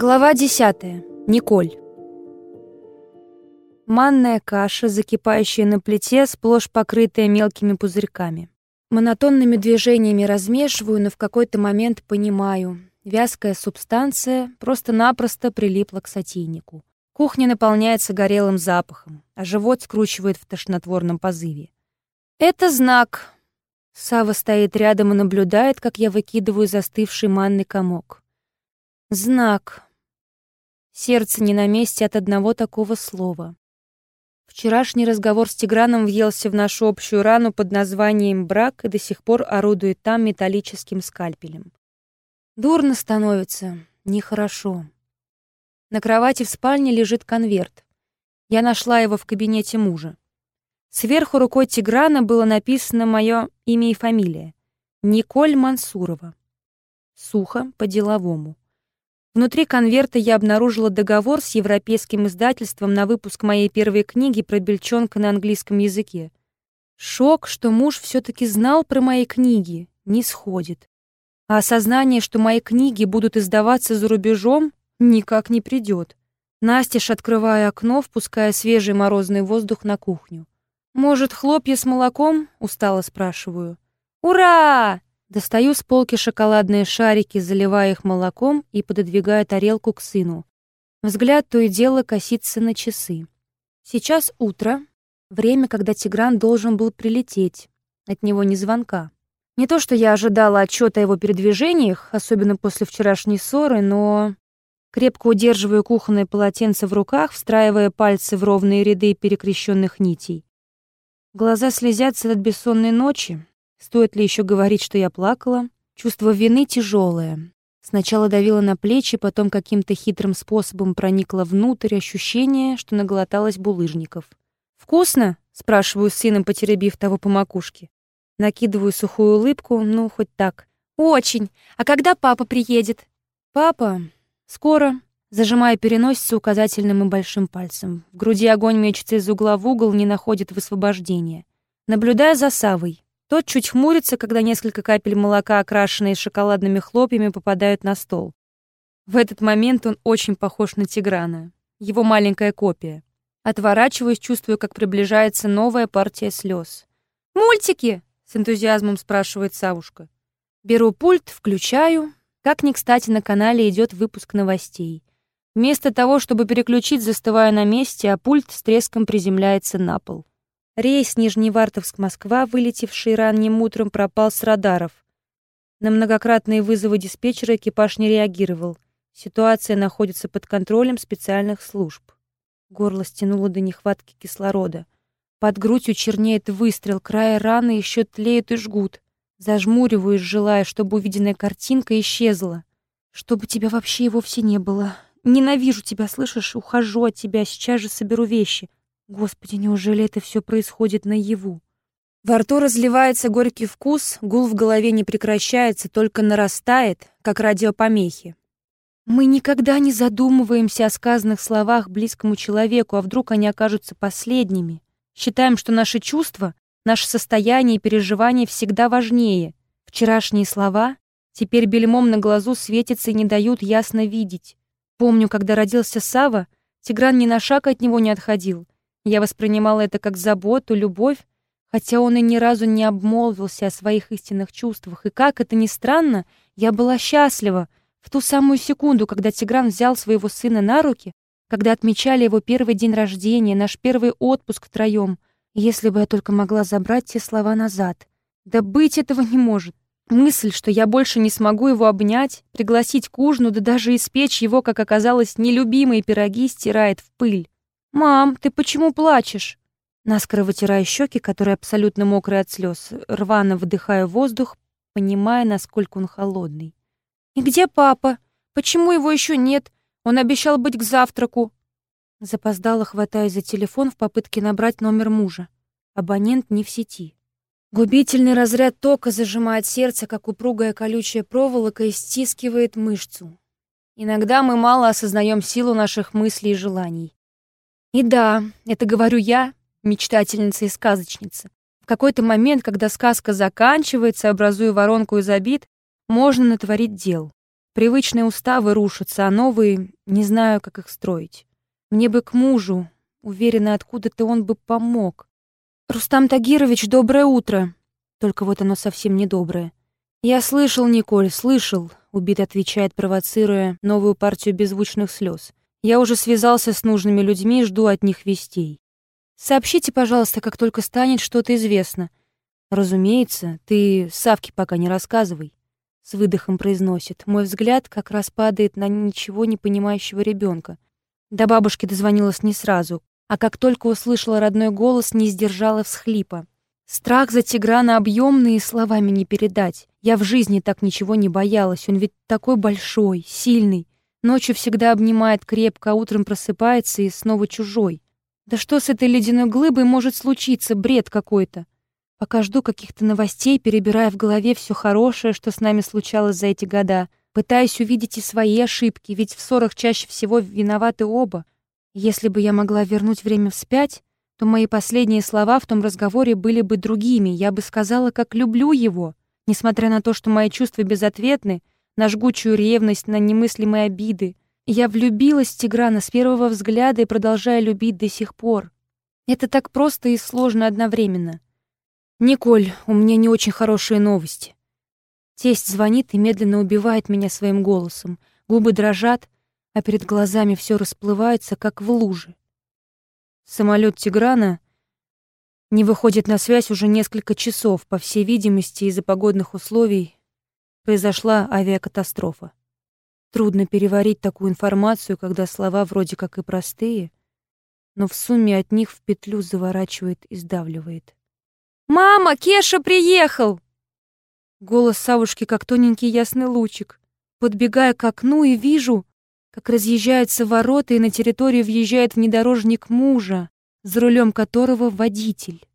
Глава 10. Николь. Манная каша, закипающая на плите, сплошь покрытая мелкими пузырьками. Монотонными движениями размешиваю, но в какой-то момент понимаю. Вязкая субстанция просто-напросто прилипла к сотейнику. Кухня наполняется горелым запахом, а живот скручивает в тошнотворном позыве. Это знак. Сава стоит рядом и наблюдает, как я выкидываю застывший манный комок. Знак. Сердце не на месте от одного такого слова. Вчерашний разговор с Тиграном въелся в нашу общую рану под названием «брак» и до сих пор орудует там металлическим скальпелем. Дурно становится, нехорошо. На кровати в спальне лежит конверт. Я нашла его в кабинете мужа. Сверху рукой Тиграна было написано мое имя и фамилия. Николь Мансурова. Сухо, по-деловому. Внутри конверта я обнаружила договор с европейским издательством на выпуск моей первой книги про бельчонка на английском языке. Шок, что муж все-таки знал про мои книги, не сходит. А осознание, что мои книги будут издаваться за рубежом, никак не придет. Настеж, открывая окно, впуская свежий морозный воздух на кухню. «Может, хлопья с молоком?» — устало спрашиваю. «Ура!» Достаю с полки шоколадные шарики, заливая их молоком и пододвигая тарелку к сыну. Взгляд то и дело косится на часы. Сейчас утро, время, когда Тигран должен был прилететь. От него не звонка. Не то, что я ожидала отчета о его передвижениях, особенно после вчерашней ссоры, но... Крепко удерживаю кухонное полотенце в руках, встраивая пальцы в ровные ряды перекрещенных нитей. Глаза слезятся от бессонной ночи, Стоит ли еще говорить, что я плакала? Чувство вины тяжелое. Сначала давило на плечи, потом каким-то хитрым способом проникло внутрь ощущение, что наглоталась булыжников. «Вкусно?» — спрашиваю с сыном, потеребив того по макушке. Накидываю сухую улыбку, ну, хоть так. «Очень! А когда папа приедет?» «Папа? Скоро». Зажимая переносицу указательным и большим пальцем. В груди огонь мечется из угла в угол, не находит высвобождения. Наблюдая за Савой. Тот чуть хмурится, когда несколько капель молока, окрашенные шоколадными хлопьями, попадают на стол. В этот момент он очень похож на Тиграна. Его маленькая копия. Отворачиваюсь, чувствую, как приближается новая партия слез. «Мультики!» — с энтузиазмом спрашивает Савушка. Беру пульт, включаю. Как ни кстати, на канале идет выпуск новостей. Вместо того, чтобы переключить, застываю на месте, а пульт с треском приземляется на пол. Рейс Нижневартовск-Москва, вылетевший ранним утром, пропал с радаров. На многократные вызовы диспетчера экипаж не реагировал. Ситуация находится под контролем специальных служб. Горло стянуло до нехватки кислорода. Под грудью чернеет выстрел, края раны еще тлеют и жгут. Зажмуриваюсь, желая, чтобы увиденная картинка исчезла. Чтобы тебя вообще и вовсе не было. Ненавижу тебя, слышишь? Ухожу от тебя, сейчас же соберу вещи. Господи, неужели это все происходит наяву? Во рту разливается горький вкус, гул в голове не прекращается, только нарастает, как радиопомехи. Мы никогда не задумываемся о сказанных словах близкому человеку, а вдруг они окажутся последними. Считаем, что наши чувства, наше состояние и переживания всегда важнее. Вчерашние слова теперь бельмом на глазу светятся и не дают ясно видеть. Помню, когда родился Сава, Тигран ни на шаг от него не отходил — я воспринимала это как заботу, любовь, хотя он и ни разу не обмолвился о своих истинных чувствах. И как это ни странно, я была счастлива в ту самую секунду, когда Тигран взял своего сына на руки, когда отмечали его первый день рождения, наш первый отпуск втроем. Если бы я только могла забрать те слова назад. Да быть этого не может. Мысль, что я больше не смогу его обнять, пригласить к ужину, да даже испечь его, как оказалось, нелюбимые пироги, стирает в пыль. «Мам, ты почему плачешь?» Наскоро вытирая щеки, которые абсолютно мокрые от слез, рвано вдыхая воздух, понимая, насколько он холодный. «И где папа? Почему его еще нет? Он обещал быть к завтраку». Запоздала, хватаясь за телефон в попытке набрать номер мужа. Абонент не в сети. Губительный разряд тока зажимает сердце, как упругая колючая проволока, и стискивает мышцу. Иногда мы мало осознаем силу наших мыслей и желаний. И да, это говорю я, мечтательница и сказочница. В какой-то момент, когда сказка заканчивается, образуя воронку из обид, можно натворить дел. Привычные уставы рушатся, а новые не знаю, как их строить. Мне бы к мужу, уверена, откуда-то он бы помог. Рустам Тагирович, доброе утро. Только вот оно совсем не доброе. Я слышал, Николь, слышал, убит отвечает, провоцируя новую партию беззвучных слез. Я уже связался с нужными людьми и жду от них вестей. Сообщите, пожалуйста, как только станет что-то известно. Разумеется, ты Савке пока не рассказывай. С выдохом произносит. Мой взгляд как раз падает на ничего не понимающего ребенка. До бабушки дозвонилась не сразу, а как только услышала родной голос, не сдержала всхлипа. Страх за Тиграна объемный словами не передать. Я в жизни так ничего не боялась, он ведь такой большой, сильный. Ночью всегда обнимает крепко, а утром просыпается и снова чужой. Да что с этой ледяной глыбой может случиться? Бред какой-то. Пока жду каких-то новостей, перебирая в голове все хорошее, что с нами случалось за эти года, пытаясь увидеть и свои ошибки, ведь в ссорах чаще всего виноваты оба. Если бы я могла вернуть время вспять, то мои последние слова в том разговоре были бы другими. Я бы сказала, как люблю его, несмотря на то, что мои чувства безответны, на жгучую ревность, на немыслимые обиды — я влюбилась в Тиграна с первого взгляда и продолжаю любить до сих пор. Это так просто и сложно одновременно. «Николь, у меня не очень хорошие новости». Тесть звонит и медленно убивает меня своим голосом. Губы дрожат, а перед глазами все расплывается, как в луже. Самолет Тиграна не выходит на связь уже несколько часов. По всей видимости, из-за погодных условий произошла авиакатастрофа. Трудно переварить такую информацию, когда слова вроде как и простые, но в сумме от них в петлю заворачивает и сдавливает. «Мама, Кеша приехал!» Голос Савушки как тоненький ясный лучик. Подбегая к окну и вижу, как разъезжаются ворота и на территорию въезжает внедорожник мужа, за рулем которого водитель.